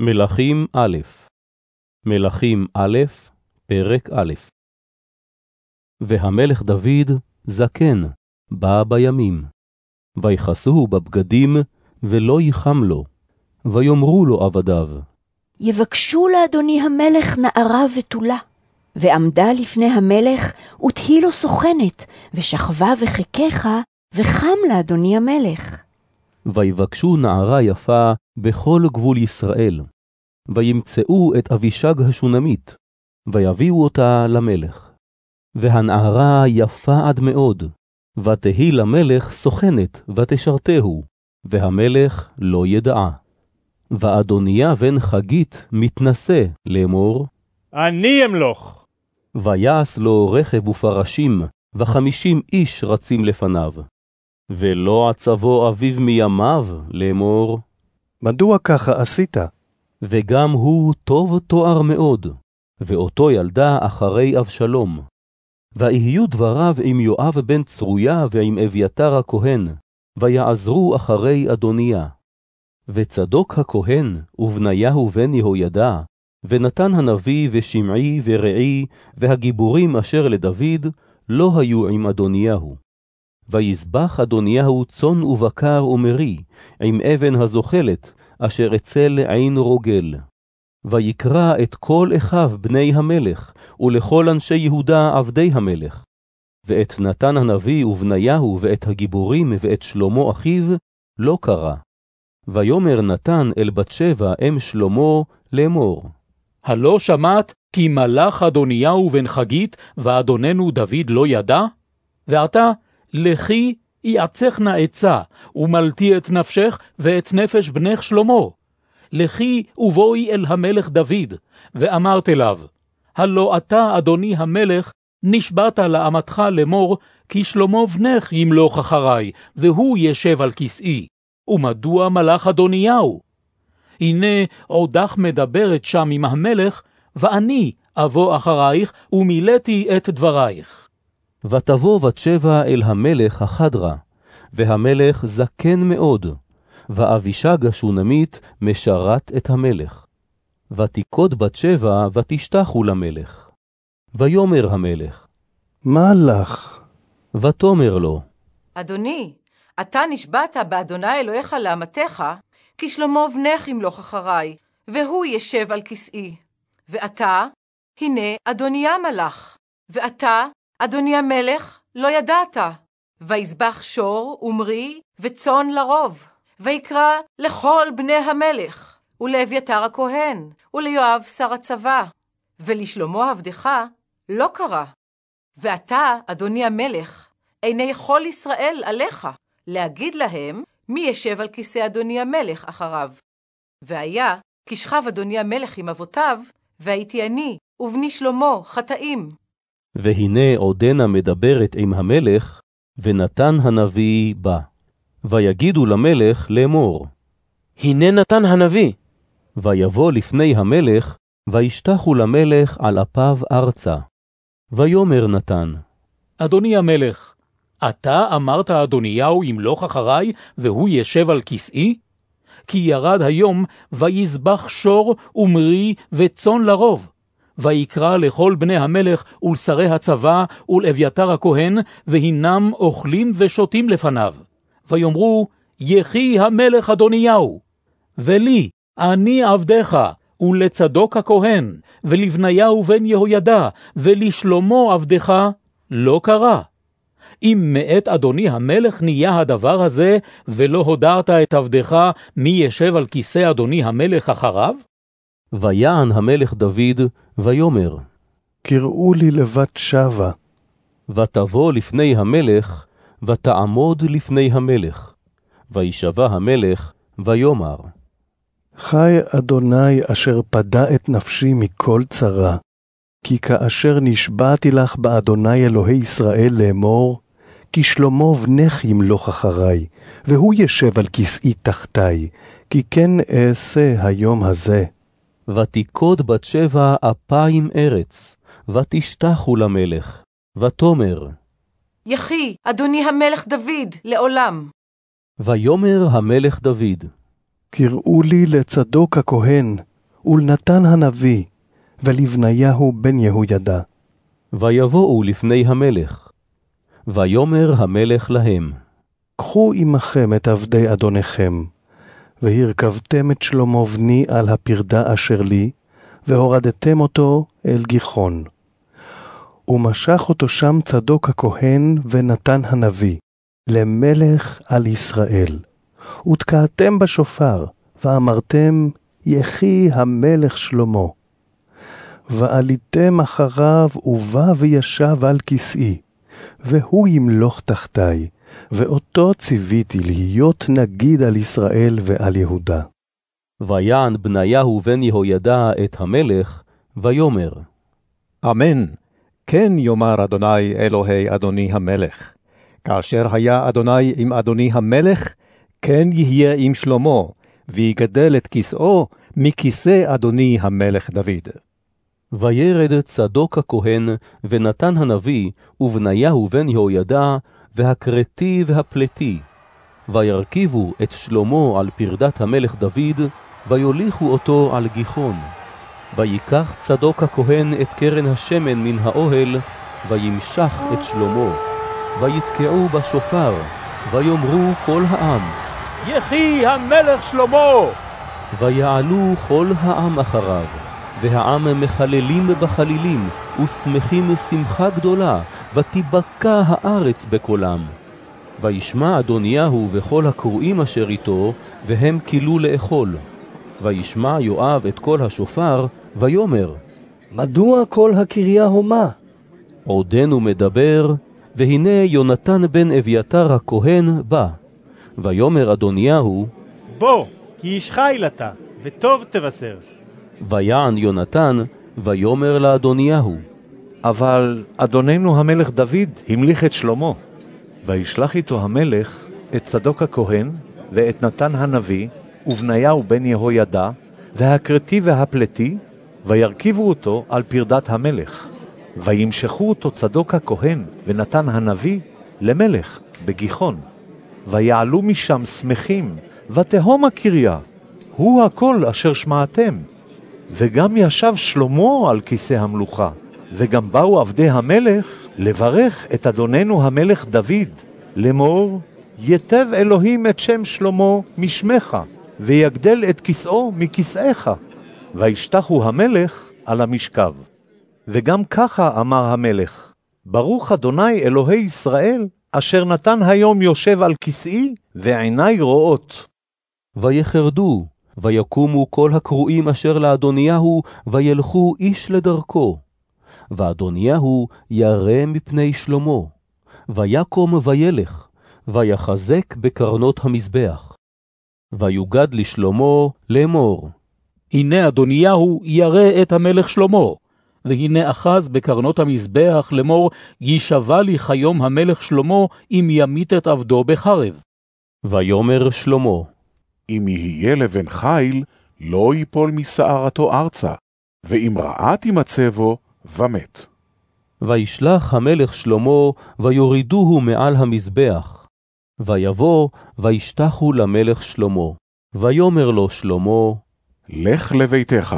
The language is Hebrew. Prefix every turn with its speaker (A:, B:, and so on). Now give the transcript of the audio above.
A: מלכים א', מלכים א', פרק א'. והמלך דוד זקן, בא בימים. ויכסוהו בבגדים, ולא ייחם לו. ויאמרו לו עבדיו,
B: יבקשו לאדוני המלך נערה בתולה. ועמדה לפני המלך, ותהי לו סוכנת, ושכבה וחיקך, וחם לאדוני המלך.
A: ויבקשו נערה יפה בכל גבול ישראל. וימצאו את אבישג השונמית, ויביאו אותה למלך. והנערה יפה עד מאוד, ותהי למלך סוכנת, ותשרתהו, והמלך לא ידעה. ואדוניה בן חגית מתנשא לאמור,
C: אני אמלוך.
A: ויעש לו רכב ופרשים, וחמישים איש רצים לפניו. ולא עצבו אביו מימיו לאמור,
D: מדוע ככה עשית?
A: וגם הוא טוב תואר מאוד, ואותו ילדה אחרי אבשלום. ויהיו דבריו עם יואב בן צרויה ועם אביתר הכהן, ויעזרו אחרי אדוניה. וצדוק הכהן, ובניהו בן יהוידע, ונתן הנביא ושמעי ורעי, והגיבורים אשר לדוד, לא היו עם אדוניהו. ויזבח אדוניהו צאן ובקר ומרי, עם אבן הזוחלת, אשר אצל עין רוגל. ויקרא את כל אחיו בני המלך, ולכל אנשי יהודה עבדי המלך. ואת נתן הנביא ובניהו, ואת הגיבורים, ואת שלמה אחיו, לא קרא. ויאמר נתן אל בת שבע אם שלמה לאמור.
E: הלא שמעת כי מלך אדוניהו בן חגית, ואדוננו דוד לא ידע? ועתה, לכי יעצך עצה, ומלתי את נפשך ואת נפש בנך שלמה. לכי ובואי אל המלך דוד, ואמרת אליו, הלא אתה, אדוני המלך, נשבעת לאמתך לאמור, כי שלמה בנך ימלוך אחרי, והוא ישב על כסאי. ומדוע מלך אדוניהו? הנה עודך מדברת שם עם המלך, ואני אבוא אחרייך, ומילאתי את דברייך.
A: ותבוא בת שבע אל המלך החדרה, והמלך זקן מאוד, ואבישג השונמית משרת את המלך. ותיקוד בת שבע ותשתחו למלך. ויאמר המלך,
D: מה לך?
A: ותאמר לו,
F: אדוני, אתה נשבעת באדוני אלוהיך לאמתך, כי שלמה בנך ימלוך אחרי, והוא ישב על כסאי. ועתה, הנה אדוניה מלך, ואתה, אדוני המלך, לא ידעת. ויזבח שור ומרי וצאן לרוב, ויקרא לכל בני המלך, ולאביתר הכהן, וליואב שר הצבא, ולשלמה עבדך לא קרא. ואתה, אדוני המלך, עיני כל ישראל עליך, להגיד להם מי ישב על כיסא אדוני המלך אחריו. והיה, כי שכב אדוני המלך עם אבותיו, והייתי אני, ובני שלמה, חטאים.
A: והנה עודנה מדברת עם המלך, ונתן הנביא בא. ויגידו למלך לאמור,
G: הנה נתן הנביא.
A: ויבוא לפני המלך, וישתחו למלך על אפיו ארצה. ויאמר נתן,
E: אדוני המלך, אתה אמרת אדוניהו ימלוך אחרי, והוא ישב על כסאי? כי ירד היום, ויזבח שור ומרי וצאן לרוב. ויקרא לכל בני המלך ולשרי הצבא ולאביתר הכהן, והנם אוכלים ושותים לפניו. ויאמרו, יחי המלך אדוניהו. ולי, אני עבדך, ולצדוק הכהן, ולבניהו בן יהוידע, ולשלמה עבדך, לא קרה. אם מאת אדוני המלך נהיה הדבר הזה, ולא הודעת את עבדך מי ישב על כיסא אדוני המלך אחריו?
A: ויען המלך דוד, ויאמר,
D: קראו לי לבת שבע.
A: ותבוא לפני המלך, ותעמוד לפני המלך. וישבע המלך, ויאמר,
D: חי אדוני אשר פדה את נפשי מכל צרה, כי כאשר נשבעתי לך באדוני אלוהי ישראל לאמור, כי שלמה בנך ימלוך אחרי, והוא ישב על כסאי תחתי, כי כן אעשה היום הזה.
A: ותיקוד בת שבע אפיים ארץ, ותשתחו למלך, ותאמר,
F: יחי, אדוני המלך דוד, לעולם.
A: ויאמר המלך דוד,
D: קראו לי לצדוק הכהן, ולנתן הנביא, ולבניהו בן יהוידע.
A: ויבואו לפני המלך. ויאמר המלך להם,
D: קחו עמכם את עבדי אדוניכם, והרכבתם את שלמה בני על הפרדה אשר לי, והורדתם אותו אל גיחון. ומשך אותו שם צדוק הכהן ונתן הנביא, למלך על ישראל. ותקעתם בשופר, ואמרתם, יחי המלך שלמה. ועליתם אחריו, ובא וישב על כסאי, והוא ימלוך תחתי, ואותו ציוויתי להיות נגיד על ישראל ועל יהודה.
A: ויען בניהו בן יהוידע את המלך, ויאמר,
H: אמן, כן יאמר אדוני אלוהי אדוני המלך. כאשר היה אדוני עם אדוני המלך, כן יהיה עם שלמה, ויגדל את כסאו מכיסא אדוני המלך דוד.
A: וירד צדוק הכהן, ונתן הנביא, ובניהו בן יהוידע, והכרתי והפלתי. וירכיבו את שלמה על פרדת המלך דוד, ויוליכו אותו על גיחון. ויקח צדוק הכהן את קרן השמן מן האוהל, וימשח את שלמה. ויתקעו בשופר, ויאמרו כל העם,
E: יחי המלך שלמה!
A: ויעלו כל העם אחריו, והעם מחללים בחלילים, ושמחים שמחה גדולה, ותיבקע הארץ בקולם. וישמע אדוניהו וכל הקרואים אשר איתו, והם כילו לאכול. וישמע יואב את קול השופר, ויאמר,
I: מדוע כל הקריה הומה?
A: עודנו מדבר, והנה יונתן בן אביתר הכהן בא. ויאמר אדוניהו,
C: בוא, כי איש חיל אתה, וטוב תבשר.
A: ויען יונתן, ויאמר לאדוניהו,
J: אבל אדוננו המלך דוד המליך את שלמה, וישלח איתו המלך את צדוק הכהן ואת נתן הנביא, ובניהו בן יהוידע, והכרתי והפלתי, וירכיבו אותו על פרדת המלך. וימשכו אותו צדוק הכהן ונתן הנביא למלך בגיחון. ויעלו משם שמחים, ותהום הקריה, הוא הכל אשר שמעתם. וגם ישב שלמה על כיסא המלוכה, וגם באו עבדי המלך לברך את אדוננו המלך דוד, לאמור, יתב אלוהים את שם שלמה משמך, ויגדל את כסאו מכסאיך. וישתחו המלך על המשכב. וגם ככה אמר המלך, ברוך אדוני אלוהי ישראל, אשר נתן היום יושב על כסאי, ועיני רואות.
A: ויחרדו, ויקומו כל הקרואים אשר לאדוניהו, וילכו איש לדרכו. ואדוניהו ירא מפני שלמה, ויקום וילך, ויחזק בקרנות המזבח. ויוגד לשלמה לאמור,
E: הנה אדוניהו ירא את המלך שלמה, והנה אחז בקרנות המזבח לאמור, יישבע לי כיום המלך שלמה, אם ימית את עבדו בחרב.
A: ויאמר שלמה,
K: אם יהיה לבן חיל, לא ייפול משערתו ארצה, ואם רעה תימצא בו, ומת.
A: וישלח המלך שלמה, ויורידוהו מעל המזבח. ויבוא, וישתחו למלך שלמה. ויאמר לו שלמה,
K: לך לביתך,